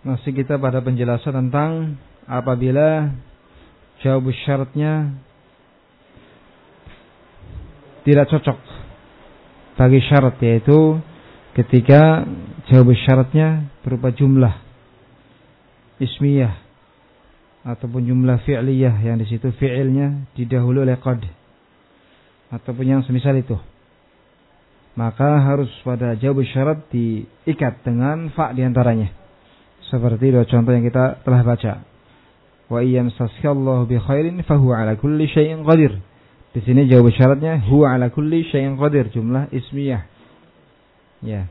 Masih kita pada penjelasan tentang apabila jawab syaratnya tidak cocok bagi syarat yaitu ketika jawab syaratnya berupa jumlah ismiyah ataupun jumlah fi'liyah yang di situ fi'ilnya didahului oleh qad ataupun yang semisal itu. Maka harus pada jawab syarat diikat dengan fa di antaranya seperti dua contoh yang kita telah baca. Wa iyam saskallahu bi khairin fahuwa ala kulli syai'in qadir. Di sini jawab syaratnya huwa ala kulli syai'in qadir jumlah ismiyah. Ya.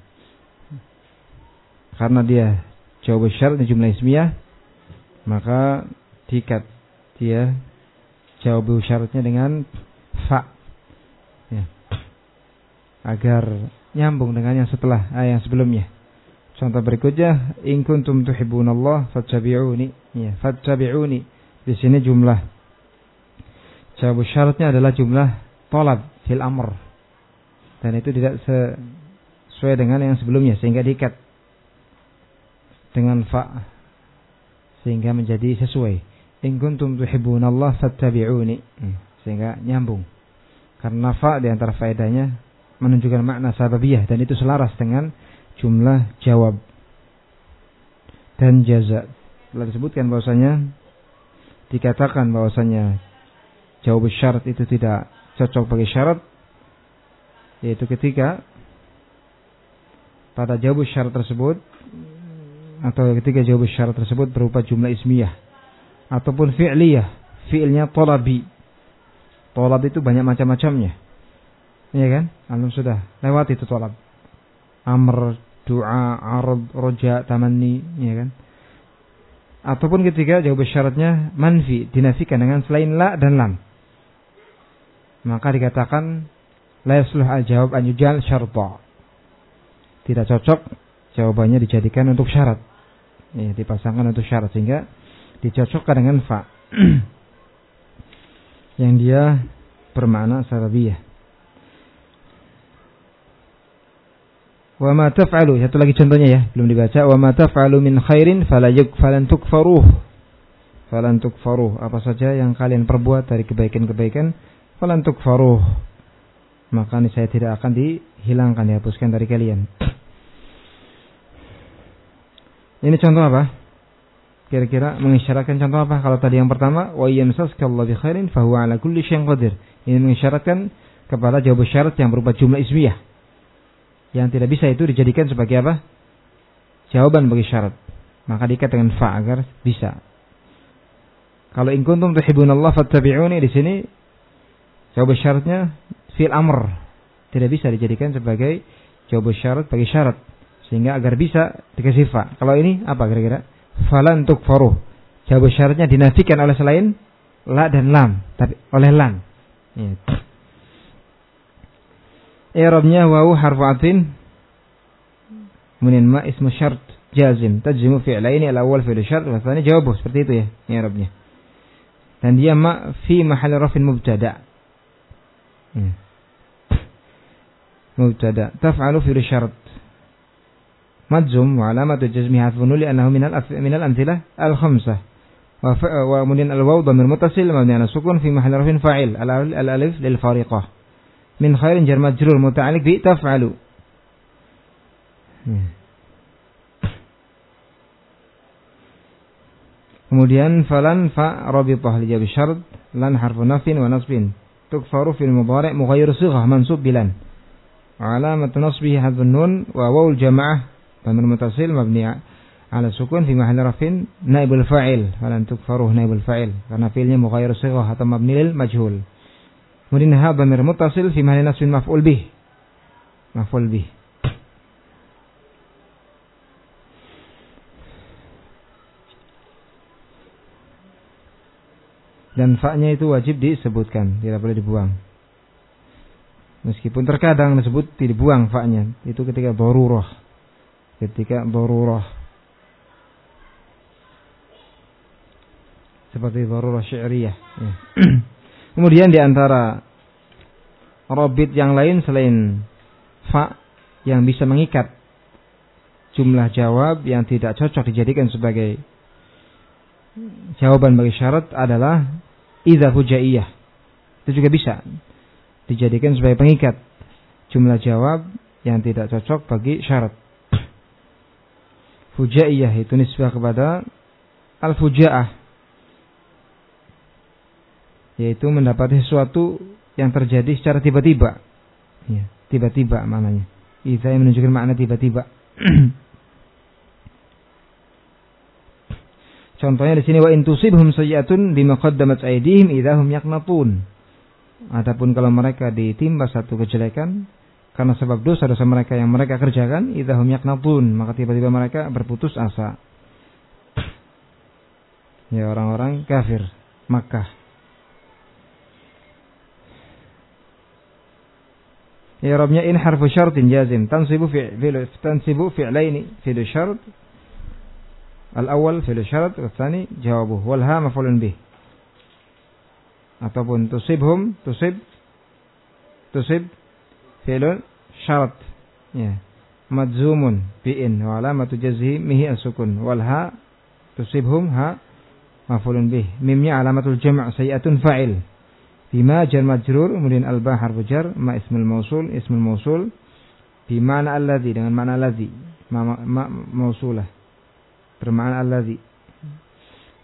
Karena dia jawab syaratnya jumlah ismiyah maka dikat dia jawab syaratnya dengan fa. Ya. Agar nyambung dengan yang setelah ah, sebelumnya. Contoh berikutnya, in kuntum tuhibbunallah fattabi'uni. Ya, fattabi'uni. Di sini jumlah jawab syaratnya adalah jumlah tolab fil amr. Dan itu tidak sesuai dengan yang sebelumnya sehingga diikat dengan fa sehingga menjadi sesuai. In kuntum tuhibbunallah fattabi'uni. Ya, sehingga nyambung. Karena fa di antara faedahnya menunjukkan makna sababiyah dan itu selaras dengan jumlah jawab dan jaza. Telah disebutkan bahwasanya dikatakan bahwasanya jawab syarat itu tidak cocok bagi syarat yaitu ketika pada jawab syarat tersebut atau ketika jawab syarat tersebut berupa jumlah ismiyah ataupun fi'liyah fi'ilnya tolabi tolab itu banyak macam-macamnya. Iya kan? Alum sudah lewat itu tolab amr doa, arad, roja, tamanni, ya kan? Ataupun ketika jawab syaratnya manfi, dinafikan dengan selain la dan lam. Maka dikatakan la yasluh al-jawab an yujal syarta. Tidak cocok jawabannya dijadikan untuk syarat. Ya, dipasangkan untuk syarat sehingga dicocokkan dengan fa. yang dia bermakna sarabiyah. Wa ma taf'alu, satu lagi contohnya ya, belum dibaca. Wa ma taf'alu min khairin fala falan tukfaruh. Falan tukfaruh. Apa saja yang kalian perbuat dari kebaikan-kebaikan, falan tukfaruh. Maka saya tidak akan dihilangkan, dihapuskan dari kalian. Ini contoh apa? Kira-kira mengisyaratkan contoh apa? Kalau tadi yang pertama, wa yamsaska bi khairin fahuwa ala kulli syai'in qadir. Ini mengisyaratkan kepada jawab syarat yang berupa jumlah ismiyah yang tidak bisa itu dijadikan sebagai apa? Jawaban bagi syarat. Maka diikat dengan fa agar bisa. Kalau in kuntum tuhibbunallah fattabi'uni di sini jawab syaratnya fil amr. Tidak bisa dijadikan sebagai jawab syarat bagi syarat sehingga agar bisa dikasih fa. Kalau ini apa kira-kira? Falan tukfaruh. Jawab syaratnya dinafikan oleh selain la dan lam, tapi oleh lam. Ya. I'rabnya wawu harfu atfin kemudian ma ismu syart jazim tajzimu fi'laini al-awwal fi'l syart wa tsani jawabuh seperti itu ya i'rabnya dan dia ma fi mahal rafin mubtada hmm. mubtada taf'alu fi'l syart majzum wa alamatu jazmi hadfun li annahu min al min al-amthilah al-khamsah wa kemudian al-waw dhamir muttasil mabni ala sukun fi mahal min khairin jar majrur muta'alliq bi taf'alu. Hmm. Kemudian falan fa rabithah li jawab syarat lan harfu nafin wa nasbin. Tukfaru fil mudhari' mughayyir sighah mansub bilan. Alamat nasbihi hadfun nun wa wawul jamaah dhamir mutasil mabni ala sukun fi mahalli rafin naibul fa'il falan tukfaru naibul fa'il karena fi'ilnya mughayyir sighah atau mabni lil majhul. Kemudian ha dhamir muttasil fi mahalli nasbin maf'ul bih. Maf'ul bih. Dan fa-nya itu wajib disebutkan, tidak boleh dibuang. Meskipun terkadang disebut tidak dibuang fa-nya, itu ketika darurah. Ketika darurah. Seperti darurah syi'riyah. Ya. Kemudian di antara robit yang lain selain fa yang bisa mengikat jumlah jawab yang tidak cocok dijadikan sebagai jawaban bagi syarat adalah idza hujaiyah. Itu juga bisa dijadikan sebagai pengikat jumlah jawab yang tidak cocok bagi syarat. Fujaiyah itu nisbah kepada al-fujaah yaitu mendapati sesuatu yang terjadi secara tiba-tiba. Ya, tiba-tiba maknanya. Idza menunjukkan makna tiba-tiba. Contohnya di sini wa intusibhum sayyi'atun bima qaddamat aydihim idahum yaqnatun. Adapun kalau mereka ditimpa satu kejelekan karena sebab dosa-dosa mereka yang mereka kerjakan idahum yaqnatun, maka tiba-tiba mereka berputus asa. Ya orang-orang kafir Makkah. Ya Rabbnya in harfu syartin jazim tansibu fi'l tansibu fi'laini fi'l syart Al-awwal fi'il syarat, al-tsani jawabuh. Wal ha maf'ulun bih. Ataupun tusibhum, tusib tusib fi'il syarat. Ya. Madzumun bi'in wa alamatu jazmihi as-sukun. Wal ha tusibhum ha maf'ulun bih. Mimnya alamatul jam' sayi'atun fa'il. Bima jar majrur kemudian al-ba harfu jar ma ismul mausul ismul mausul bimana alladhi dengan mana alladhi ma, ma, ma mausulah. Bermakna alladzi.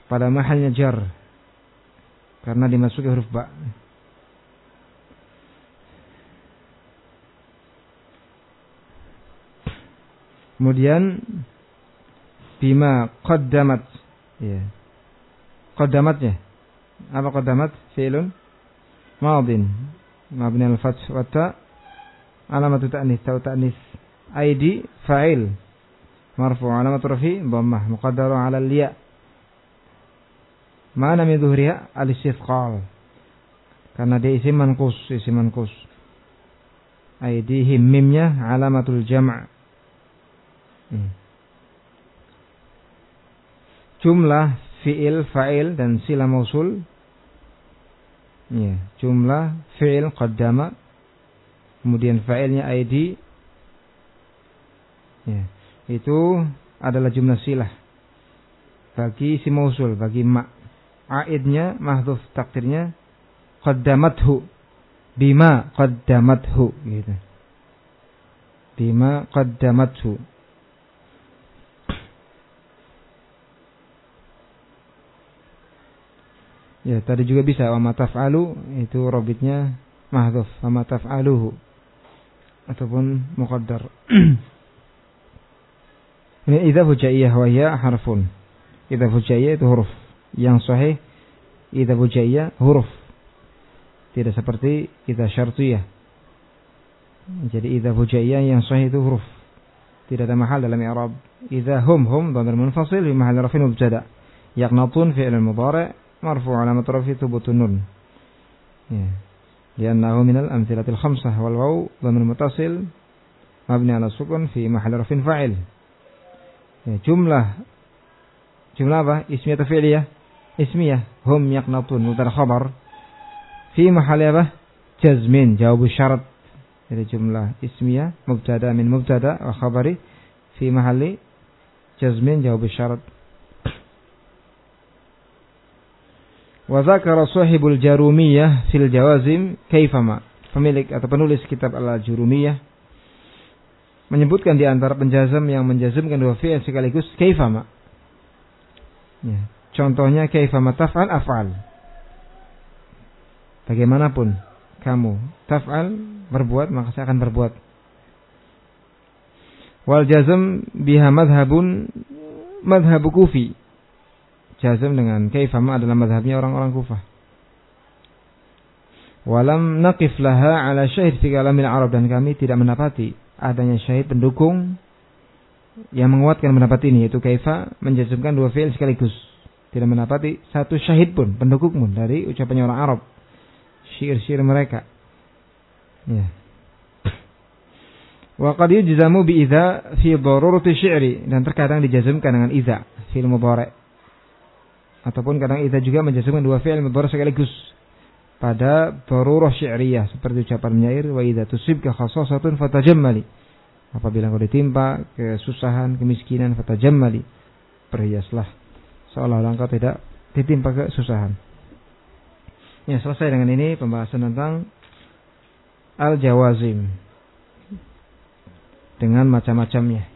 Pada mahalnya jar. Karena dimasuki huruf ba. Kemudian bima qaddamat. Ya qaddamatnya. Apa qaddamat? Fi'lun madin. Mabni al-fath wa ta. Alamatu ta'nis ta ta'nis. Aidi fa'il. Marfu alamat rafi dhammah. Muqaddaru ala liya mana min dhuhriha al istifqal karena dia isim manqus isim manqus. Aidihim mimnya alamatul jam' hmm. jumlah fiil fa'il dan sila mausul ya jumlah fiil qaddama kemudian fa'ilnya id ya itu adalah jumlah silah bagi si mausul bagi ma aidnya mahdhuf takdirnya qaddamathu bima qaddamathu gitu. Bima qaddamathu Ya, tadi juga bisa wa mataf'alu itu robitnya mahdhuf wa mataf'aluhu ataupun muqaddar. Ini idza fujaiyah wa ya harfun. Idza fujaiyah itu huruf. Yang sahih idza fujaiyah huruf. Tidak seperti idza syartiyah. Jadi idza fujaiyah yang sahih itu huruf. Tidak ada mahal dalam i'rab. Idza hum hum dhamir munfasil fi mahall rafin mubtada. Yaqnatun fi'l mudhari' مرفوع على رفي ثبوت النون. لأنه من الأمثلة الخمسة. والواو ضمن المتصل مبني على السكن في محل رفع فاعل. جملة. جملة به اسمية فعلية. اسمية. هم يقنطون مدر خبر. في محل به جزمين جواب الشرط. إذا جملة اسمية. مبتدأ من مبتدأ. وخبري. في محل جزمين جواب الشرط. Wa dzakara sahibul jarumiyah fil jawazim kaifama. Pemilik atau penulis kitab al-Jurumiyah menyebutkan di antara penjazam yang menjazmkan dua fi'il sekaligus kaifama. Ya. Contohnya kaifama taf'al af'al. Bagaimanapun kamu taf'al berbuat maka saya akan berbuat. Wal jazm biha madhabun madhabu kufi. Jazm dengan kaifama adalah madhabnya orang-orang kufah. Walam naqif laha ala syahid fi kalamil Arab. Dan kami tidak mendapati adanya syahid pendukung yang menguatkan pendapat ini yaitu kaifa menjazmkan dua fi'il sekaligus. Tidak mendapati satu syahid pun pendukung pun dari ucapannya orang Arab syair-syair mereka. Ya. Wa qad yujzamu bi idza fi darurati syi'ri. Dan terkadang dijazmkan dengan idza fi'il mudhari ataupun kadang idza juga menjazmkan dua fi'il mudhari sekaligus pada darurah syi'riyah seperti ucapan penyair wa idza tusibka khassasatun fatajammali Apabila engkau ditimpa kesusahan, kemiskinan, fatajammali, berhiaslah seolah-olah engkau tidak ditimpa kesusahan. Ya, selesai dengan ini pembahasan tentang al-jawazim dengan macam-macamnya.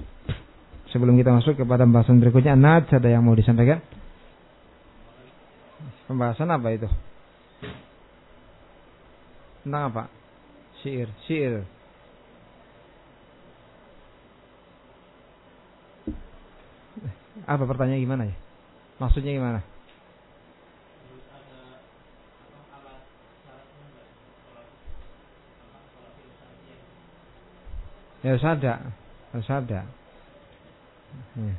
Sebelum kita masuk kepada pembahasan berikutnya, Naj ada yang mau disampaikan? Pembahasan apa itu? Tentang apa? Syair, syair. Apa pertanyaan gimana ya? Maksudnya gimana? Ya harus ada, harus. Ya.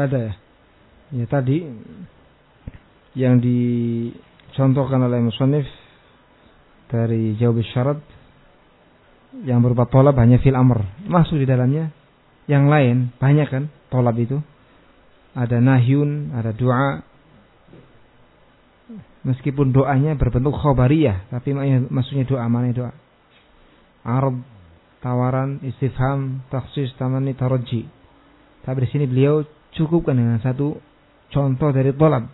Nggak ada. Ya ya tadi yang dicontohkan oleh musonif dari jawab syarat yang berupa tolab hanya fil amr. Masuk di dalamnya. Yang lain banyak kan tolab itu. Ada nahyun ada doa meskipun doanya berbentuk khobariyah tapi maksudnya doa mana doa Arab tawaran istifham taksis tamani taraji tapi di sini beliau cukupkan dengan satu contoh dari tolab.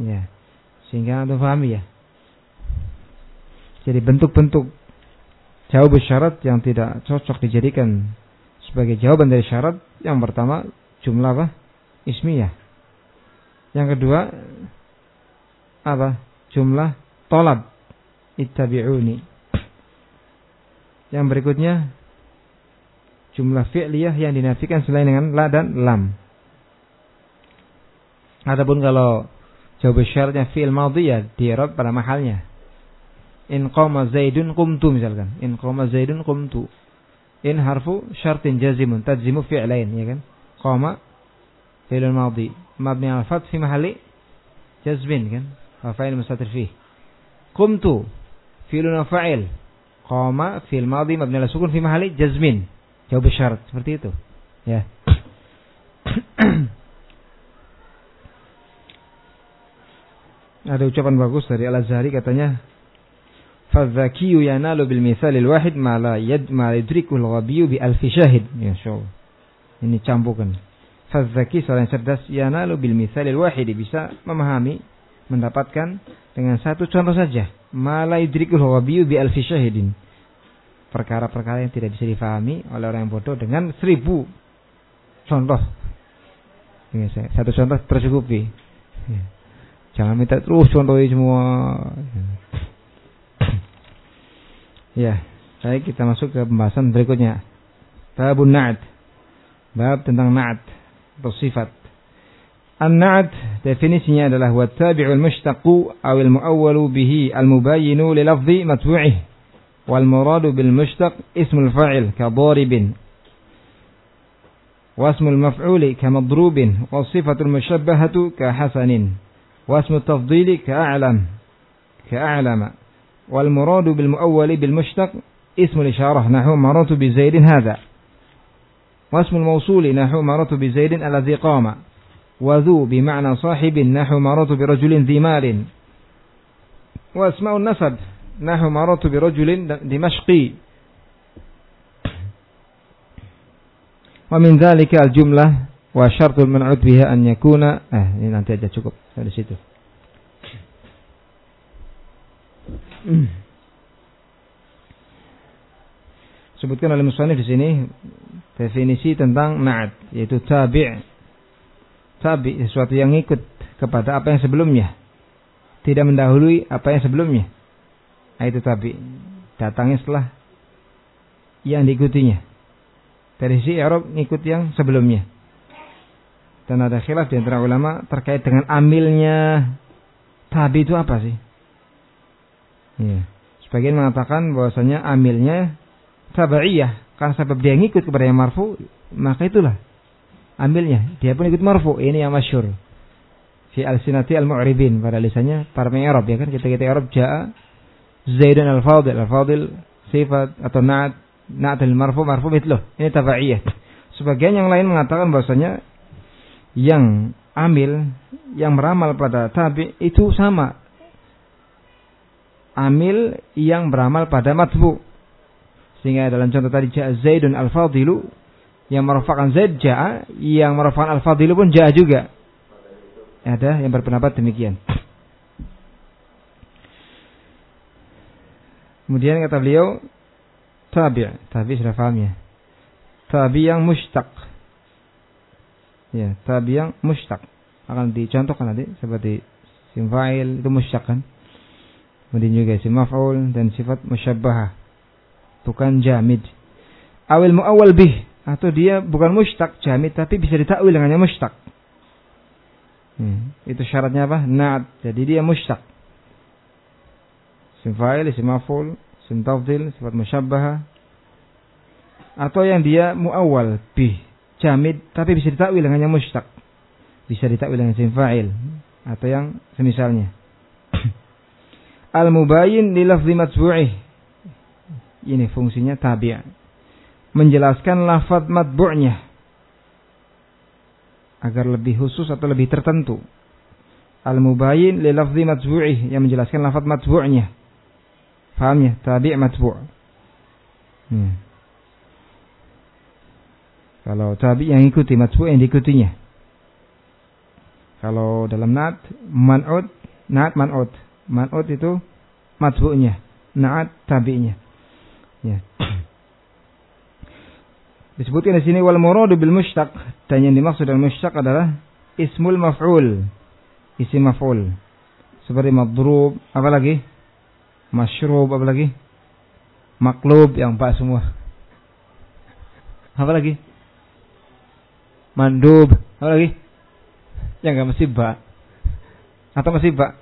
Ya. Sehingga Anda pahami ya. Jadi bentuk-bentuk jawab syarat yang tidak cocok dijadikan sebagai jawaban dari syarat yang pertama jumlah apa? Ismiyah. Yang kedua apa? Jumlah tolab. Ittabi'uni. Yang berikutnya jumlah fi'liyah yang dinafikan selain dengan la dan lam. Adapun kalau jawab syaratnya fi'il madhi ya diirad pada mahalnya. In qama zaidun qumtu misalkan. In qama zaidun qumtu. In harfu syartin jazimun tajzimu fi'lain ya kan. Qama fi'il madhi mabni al fath fi mahalli jazmin kan. Wa fa'il mustatir fih. Qumtu fi'lun fa'il. Qama fi'il madhi mabni al sukun fi mahalli jazmin. Jawab syarat seperti itu. Ya. Ada ucapan bagus dari Al-Azhari katanya Fadzakiyu yanalu bil misalil wahid ma la yad ma yudrikul ghabiyu bi alfi syahid. Ya Ini campukan. Fadzaki seorang cerdas yanalu bil misalil wahid bisa memahami mendapatkan dengan satu contoh saja. Ma la yudrikul ghabiyu bi alfi syahidin perkara-perkara yang tidak bisa difahami oleh orang yang bodoh dengan seribu contoh. Ya, satu contoh tercukupi. Ya. Jangan minta terus contohnya semua. Ya, baik kita masuk ke pembahasan berikutnya. Babun na'at. Bab tentang na'at atau sifat. An-na'at definisinya adalah wa tabi'ul mushtaqu awil muawwalu bihi al-mubayyinu li lafzi matbu'ih والمراد بالمشتق اسم الفاعل كضارب واسم المفعول كمضروب والصفة المشبهة كحسن واسم التفضيل كأعلم كأعلم. والمراد بالمؤول بالمشتق اسم الإشارة نحو مررت بزيد هذا. واسم الموصول نحو مررت بزيد الذي قام. وذو بمعنى صاحب نحو مررت برجل ذي مال. واسماء النسب nahu maratu bi rajulin dimashqi wa min dzalika al jumlah wa syartul man'ud biha an yakuna. Eh ini nanti aja cukup dari situ. Sebutkan oleh musannif di sini definisi tentang na'at yaitu tabi' tabi' sesuatu yang ikut kepada apa yang sebelumnya. Tidak mendahului apa yang sebelumnya Nah, itu tabi. Datangnya setelah yang diikutinya. Dari si Arab ngikut yang sebelumnya. Dan ada khilaf di antara ulama terkait dengan amilnya tabi itu apa sih? Ya. Sebagian mengatakan bahwasanya amilnya tabaiyah karena sebab dia ngikut kepada yang marfu maka itulah ambilnya dia pun ikut marfu ini yang masyur fi al-sinati al-mu'ribin pada lisannya para pengarab ya kan kita kita Arab jaa Zaidun al-fadil. Al-fadil sifat atau na'at na'at al-marfu marfu mitluh. Ini tabaiyah sebagian yang lain mengatakan bahwasanya yang amil yang meramal pada tabi itu sama. Amil yang beramal pada matbu. Sehingga dalam contoh tadi Zaidun al-fadilu yang merupakan Zaid jaa, yang merupakan al-fadilu pun jaa juga. Ada yang berpendapat demikian. Kemudian kata beliau tabi' tabi sudah paham ya. Tabi yang mustaq. Ya, tabi yang mustaq. Akan dicontohkan nanti seperti sim fa'il itu mustaq kan. Kemudian juga sim maf'ul dan sifat musyabbahah. Bukan jamid. Awil mu'awwal bih atau dia bukan mustaq jamid tapi bisa ditakwil dengannya mustaq. Hmm. Itu syaratnya apa? Na'at. Jadi dia mustaq. Sim fa'il, isim maf'ul, sim tafdil, sifat musyabbahah. Atau yang dia muawwal bih, jamid tapi bisa ditakwil dengannya mustaq. Bisa ditakwil dengan sim fa'il atau yang semisalnya. Al-mubayyin li lafzi matbu'ih. Ini fungsinya tabi'. Menjelaskan lafaz matbu'nya agar lebih khusus atau lebih tertentu. Al-mubayyin li lafzi matbu'ih yang menjelaskan lafaz matbu'nya. Paham ya? Tabi' matbu'. Hmm. Kalau tabi' yang ikuti, matbu' yang diikutinya. Kalau dalam nat, man'ud, nat man'ud. Man'ud itu matbu'nya. Na'at tabi'nya. Ya. Disebutkan di sini wal muradu bil mushtaq dan yang dimaksud dengan mushtaq adalah ismul maf'ul. Isim maf'ul. Seperti madrub, apa lagi? Masyrub, apa lagi? Maklub yang pak semua. Apa lagi? Mandub, apa lagi? Yang enggak mesti ba. Atau mesti ba?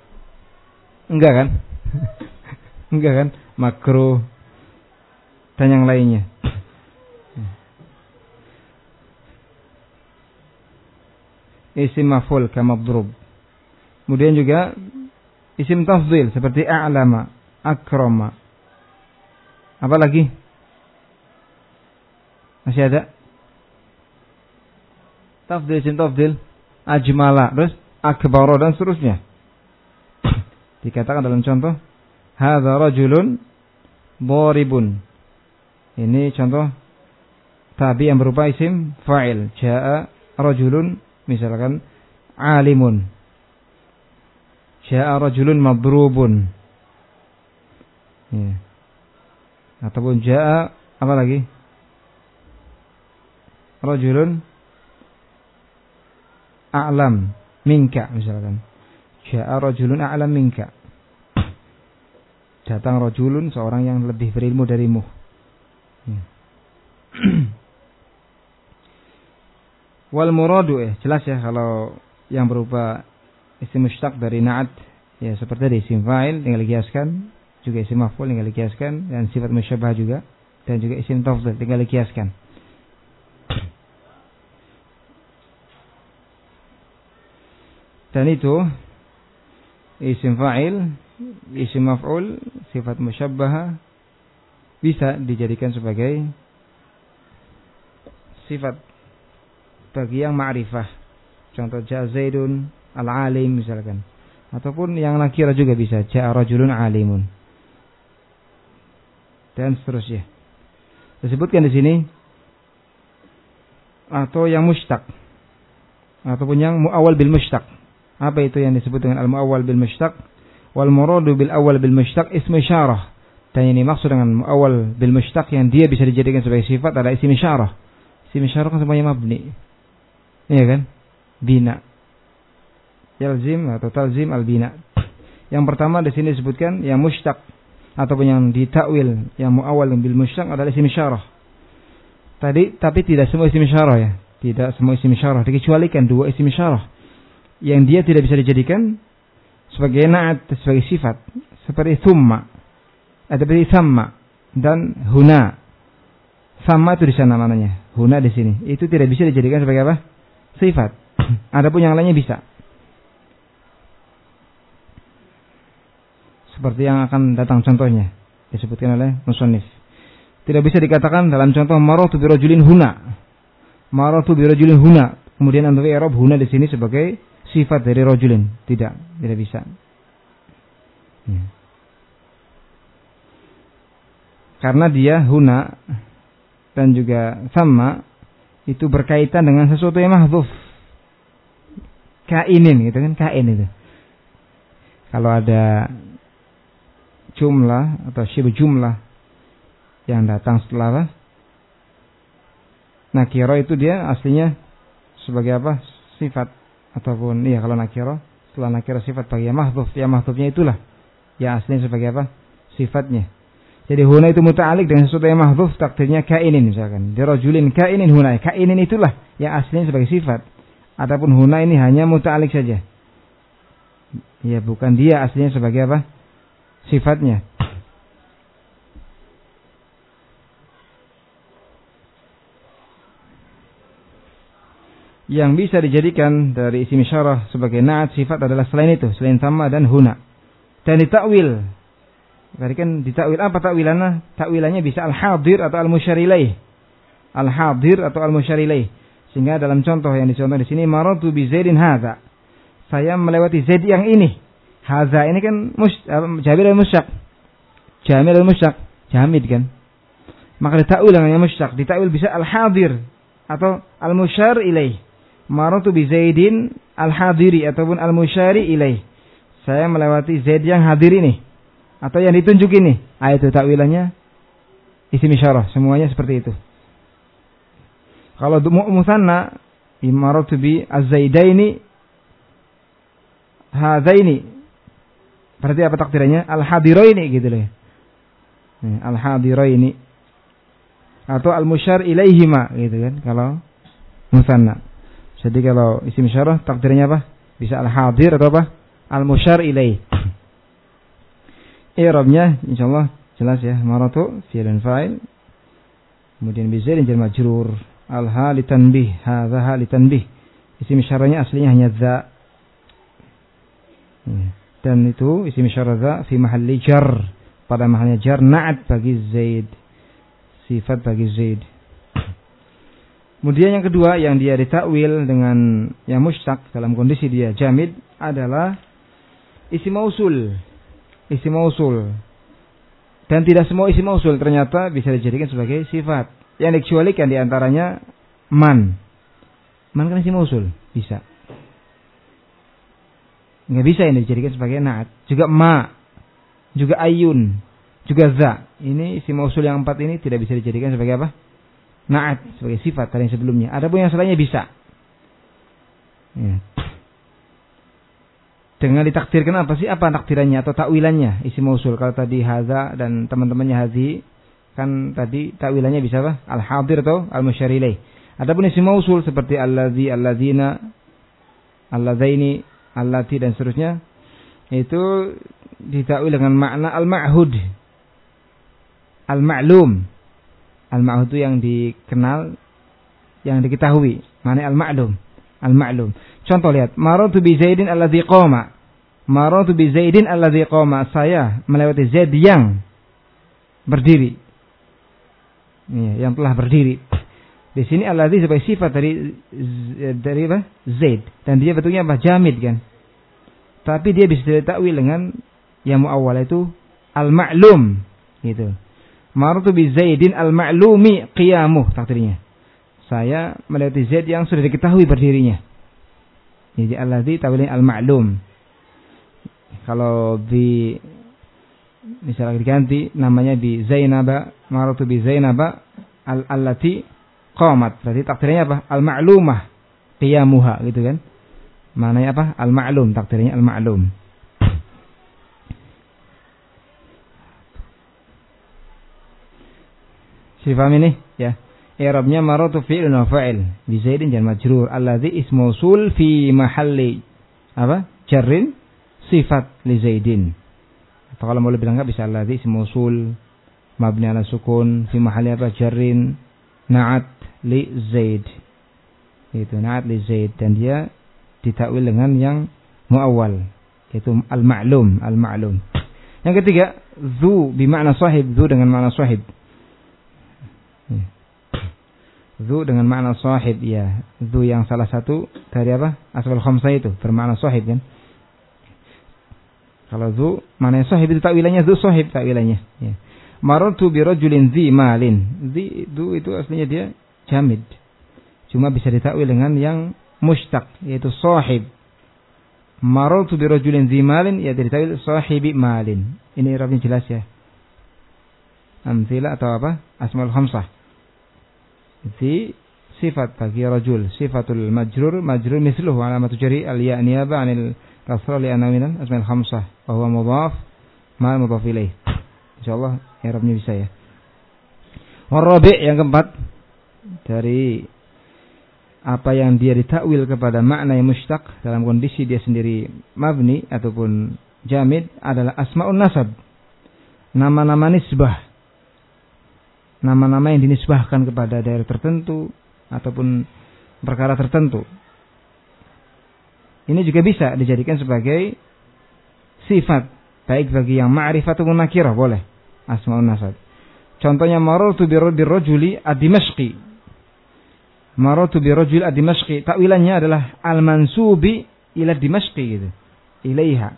Enggak kan? Enggak kan? Makro dan yang lainnya. isim maf'ul kama drub. Kemudian juga isim tafdhil seperti a'lama, akrama. Apa lagi? Masih ada? Tafdhil isim tafdhil, ajmala, terus akbaro dan seterusnya. Dikatakan dalam contoh, hadza rajulun boribun. Ini contoh tabi yang berupa isim fa'il. Ja'a rajulun misalkan alimun Sya'a rajulun madrubun ya. ataupun ja'a apa lagi? Rajulun a'lam minka misalkan. Ja'a rajulun a'lam minka. Datang rajulun seorang yang lebih berilmu darimu. Ya. Wal muradu eh jelas ya kalau yang berupa isim dari na'at. Ya seperti di isim fa'il tinggal dikiaskan juga isim maf'ul tinggal dikiaskan dan sifat musyabbah juga dan juga isim tafdhil tinggal dikiaskan. Dan itu isim fa'il, isim maf'ul, sifat musyabbah bisa dijadikan sebagai sifat bagi yang ma'rifah. Contoh ja Zaidun al-alim misalkan. Ataupun yang nakira juga bisa ja rajulun alimun. Dan seterusnya. Disebutkan di sini atau yang mustaq ataupun yang muawal bil mustaq. Apa itu yang disebut dengan al muawal bil mustaq? Wal muradu bil awal bil mustaq ismu isyarah. Dan ini maksud dengan muawal bil mustaq yang dia bisa dijadikan sebagai sifat adalah isim isyarah. Isim isyarah kan semuanya mabni. Iya kan? Bina. Yalzim atau talzim al-bina. Yang pertama di sini disebutkan yang mustaq ataupun yang ditakwil yang muawal bil mustaq adalah isim isyarah. Tadi tapi tidak semua isim isyarah ya. Tidak semua isim isyarah dikecualikan dua isim isyarah yang dia tidak bisa dijadikan sebagai naat sebagai sifat. Seperti thumma. Ada seperti sama dan huna. Sama itu di sana namanya huna di sini. Itu tidak bisa dijadikan sebagai apa? Sifat. Adapun yang lainnya bisa. Seperti yang akan datang contohnya disebutkan oleh musannif. Tidak bisa dikatakan dalam contoh maratu birajulin huna. Maratu birajulin huna. Kemudian antum i'rab huna di sini sebagai sifat dari rajulin. Tidak, tidak bisa. Ya. Karena dia huna dan juga sama itu berkaitan dengan sesuatu yang mahdzuf. Kainin gitu kan, kain itu. Kalau ada jumlah atau syibu jumlah yang datang setelah apa? Nakiro itu dia aslinya sebagai apa? Sifat ataupun iya kalau nakiro setelah nakiro sifat bagi yang mahfuf yang mahfufnya itulah yang aslinya sebagai apa? Sifatnya. Jadi huna itu muta'alik dengan sesuatu yang mahfuf takdirnya kainin misalkan. Dirojulin kainin huna. Kainin itulah yang aslinya sebagai sifat. Adapun huna ini hanya muta'alik saja. Ya bukan dia aslinya sebagai apa? Sifatnya. Yang bisa dijadikan dari isim syarah sebagai naat sifat adalah selain itu, selain sama dan huna. Dan ditakwil. Tadi kan ditakwil apa takwilannya? Takwilannya bisa al-hadir atau al-musyarilaih. Al-hadir atau al-musyarilaih. Sehingga dalam contoh yang dicontoh di sini maratu bi Zaidin hadza saya melewati Zaid yang ini. Haza ini kan mus, uh, Jabir al-Musyak. Jamil al-Musyak. Jamid kan. Maka ditakwil dengan musyak. Ditakwil bisa al-hadir atau al-musyar ilaih. Maratu bi Zaidin al-hadiri ataupun al-musyari ilaih. Saya melewati Zaid yang hadir ini atau yang ditunjuk ini. Ah itu takwilannya isim isyarah. Semuanya seperti itu. Kalau musanna imaratu bi az-zaidaini hadaini. Berarti apa takdirannya? Al-hadiraini gitu loh. Al-hadiraini. Atau al-musyar ilaihima gitu kan kalau musanna. Jadi kalau isim syarah takdirnya apa? Bisa al-hadir atau apa? Al-musyar ilaih. I'rabnya insyaallah jelas ya. Maratu fi'lun fa'il. Kemudian bizail jar majrur. Al-ha litanbih, hadza ha litanbih. Isim syarahnya aslinya hanya za Hmm. Dan itu isim syarada fi mahalli jar. Pada mahalnya jar na'at bagi Zaid. Sifat bagi Zaid. Kemudian yang kedua yang dia ditakwil dengan yang mustaq dalam kondisi dia jamid adalah isim mausul. Isim mausul. Dan tidak semua isim mausul ternyata bisa dijadikan sebagai sifat. Yang dikecualikan di antaranya man. Man kan isim mausul. Bisa. Nggak bisa ini dijadikan sebagai naat. Juga ma, juga ayun, juga za. Ini si mausul yang empat ini tidak bisa dijadikan sebagai apa? Naat, sebagai sifat tadi sebelumnya. Adapun yang selainnya bisa. Ya. Dengan ditakdirkan apa sih? Apa takdirannya atau takwilannya? Isi mausul. Kalau tadi haza dan teman-temannya hazi. Kan tadi takwilannya bisa apa? Al-hadir atau al-musyarilai. Adapun isi mausul seperti al-ladzi, al-ladzina, al-ladzaini, allati dan seterusnya itu ditakwil dengan makna al-ma'hud. Al-ma'lum. Al-ma'hud itu yang dikenal yang diketahui. Mana al-ma'lum. Al-ma'lum. Contoh lihat. Maratu bi zaidin alladhi qama. Maratu bi zaidin alladhi qama. Saya melewati zaid yang berdiri. Ya, yang telah berdiri. Di sini alladhi sebagai sifat dari dari apa? Zaid. Dan dia bentuknya apa? Jamid kan. Tapi dia bisa ditakwil dengan yang muawwal itu al-ma'lum gitu. Martu bi Zaidin al-ma'lumi qiyamuh takdirnya. Saya melewati Zaid yang sudah diketahui berdirinya. Jadi alladhi tawilnya al-ma'lum. Kalau di misalnya diganti namanya di Zainaba, martu bi Zainaba al-allati qamat. Berarti takdirnya apa? Al-ma'lumah. Qiyamuha gitu kan. Maknanya apa? Al-ma'lum, takdirnya al-ma'lum. Sifam ini ya. I'rabnya maratu fi'lun wa fa'il bi zaidin jan majrur alladhi ismu fi mahalli apa? Jarrin sifat li zaidin. Atau kalau mau lebih lengkap bisa alladhi ismu usul mabni ala sukun fi mahalli apa? Jarrin na'at li Zaid. Itu na'at li Zaid dan dia ditakwil dengan yang muawwal yaitu al-ma'lum, al-ma'lum. Yang ketiga, zu bimakna sahib, zu dengan makna sahib. Ya. Zu dengan makna sahib ya. Zu yang salah satu dari apa? Asbal khamsah itu bermakna sahib kan. Kalau zu mana sahib itu takwilannya zu sahib takwilannya. Ya. Marartu bi rajulin zi malin. Zi itu aslinya dia jamid. Cuma bisa ditakwil dengan yang mustaq yaitu sahib. Marartu bi rajulin zi malin ya ditakwil sahibi malin. Ini irabnya jelas ya. Amthila atau apa? Asmaul khamsah. Zi sifat bagi rajul, sifatul majrur, majrur misluhu alamatu jari al-ya niyaba anil kasra li anna minal asmaul khamsah wa huwa mudhaf ma mudhaf ilaih. Insyaallah i'rabnya bisa ya. Warabi yang keempat dari apa yang dia ditakwil kepada makna yang mustaq dalam kondisi dia sendiri mabni ataupun jamid adalah asmaun nasab. Nama-nama nisbah. Nama-nama yang dinisbahkan kepada daerah tertentu ataupun perkara tertentu. Ini juga bisa dijadikan sebagai sifat baik bagi yang ma'rifat ataupun nakirah boleh asmaun nasab. Contohnya marartu birrajuli ad-dimashqi. Marartu birrajuli ad-dimashqi. Takwilannya adalah al-mansubi ila dimashqi gitu. Ilaiha.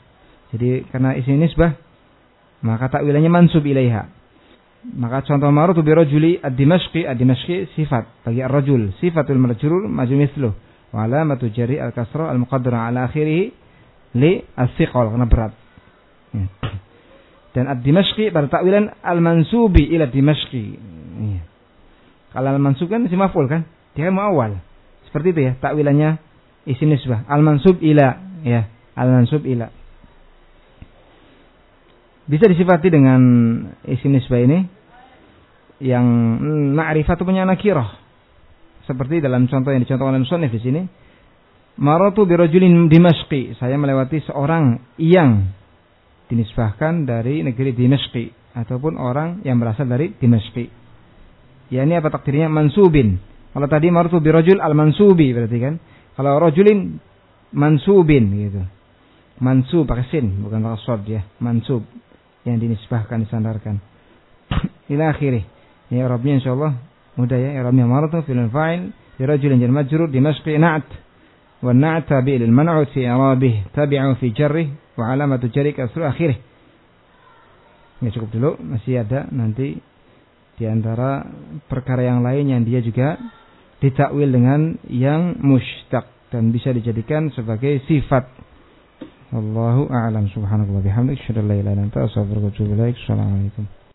Jadi karena isi nisbah maka takwilannya mansub ilaiha. Maka contoh marartu birrajuli ad-dimashqi ad-dimashqi sifat bagi ar-rajul, sifatul marjurur maju misluh. Wa alamatu jari al-kasra al-muqaddara ala akhirih li as-siqal karena berat. Ya. Dan ad-Dimashqi pada takwilan al-mansubi ila Dimashqi. Ya. Kalau al-mansub kan isi maf'ul kan? Dia awal. Seperti itu ya, takwilannya isi nisbah. Al-mansub ila, ya, al-mansub ila. Bisa disifati dengan isi nisbah ini yang ma'rifat punya nakirah. Seperti dalam contoh yang dicontohkan oleh Musonif di sini. Maratu birajulin Dimashqi. Saya melewati seorang yang dinisbahkan dari negeri Dimashqi ataupun orang yang berasal dari Dimashqi. Ya ini apa takdirnya mansubin. Kalau tadi marfu birojul al-mansubi berarti kan. Kalau rojulin mansubin gitu. Mansub pakai sin bukan pakai sod ya. Mansub yang dinisbahkan disandarkan. Ila akhirih. Ya Arabnya insyaallah mudah ya. Arabnya marfu fil fa'il li rajulin jar majrur di masqi na'at. Wa na'at tabi' lil man'u fi i'rabih tabi'u fi jarrih wa alamatu jarri kasru akhirih. Ya cukup dulu masih ada nanti di antara perkara yang lain yang dia juga ditakwil dengan yang mustaq dan bisa dijadikan sebagai sifat. Allahu a'lam subhanallahi bihamdihi asyhadu an la ilaha illa anta astaghfiruka wa atubu ilaik. Assalamualaikum.